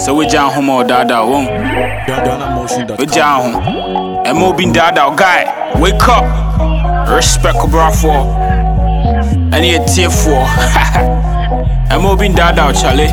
So we jam home or dada oh. won. We jam home. And mo bin dada oh, guy. Wake up. Respect bra for. Any a tear for. And mo bin dada Charlie.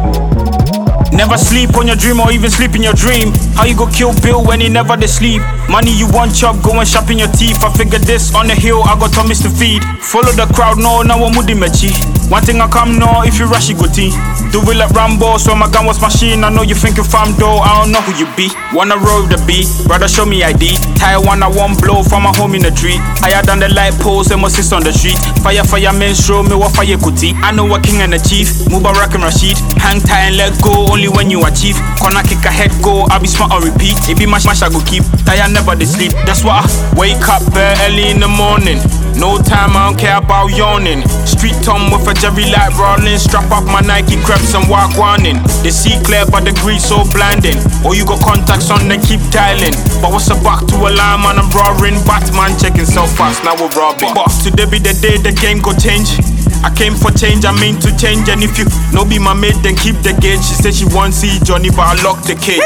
Never sleep on your dream or even sleep in your dream. How you go kill Bill when he never dey sleep? Money you want chop, go and sharpen your teeth. I figure this on the hill, I got Thomas to feed. Follow the crowd, no, now I'm moody mechi. One thing I come know, if you rush, you go tea. Do it like Rambo, so my gun was machine. I know you think you fam though, I don't know who you be. Wanna roll the beat, brother show me ID. One I one blow from my home in the tree. Higher than the light post, them assist on the street. Fire, fire, men show me what fire kuti. I know what king and the chief. Mubarak and Rashid. Hang tight and let go, only when you achieve. Corner kick a head go, I'll be smart or repeat. It be my smash, I go keep. Tire never they sleep. That's why I wake up early in the morning. No time, I don't care about yawning. Street Tom with a Jerry light rolling. Strap up my Nike creps and walk running. They see clear, but the grease so blinding. Or you got contacts on, then keep dialing. But what's a back to a line, man? I'm roaring. Batman checking so fast, now we're robbing. But today be the day the game go change. I came for change, I mean to change. And if you no be my mate, then keep the gauge. She said she won't see Johnny, but I lock the cage.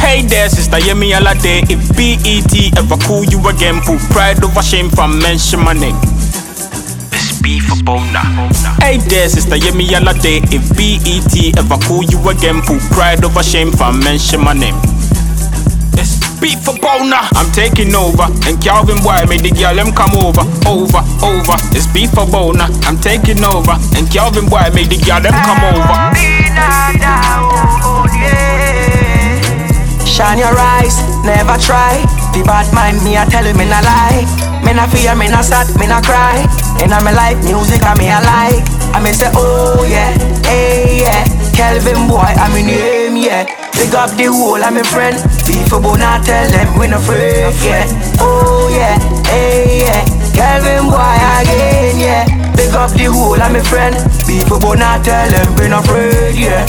Hey there, sister, hear me all day. If BET ever cool you again, put pride over shame from mention my name. Be for boner. Hey there, sister, hear me all day. If BET ever cool you again, put pride over shame from mention my name. Beat for boner. I'm taking over, and Kelvyn Boy made the girl them come over, over, over. This beat for boner. I'm taking over, and Kelvyn Boy made the girl them come over. Shine your eyes, never try. The bad mind me, I tell you me not lie. Me not fear, me not sad, me not cry. And I'm life music, I me I like. I me say, oh yeah, hey yeah. Kelvyn boy, I'm in name, yeah. Big up the whole, I'm a friend. People will not tell them we not afraid, yeah. Oh yeah, hey yeah. Kelvyn boy again, yeah. Big up the whole, I'm a friend. People will not tell them we not afraid, yeah.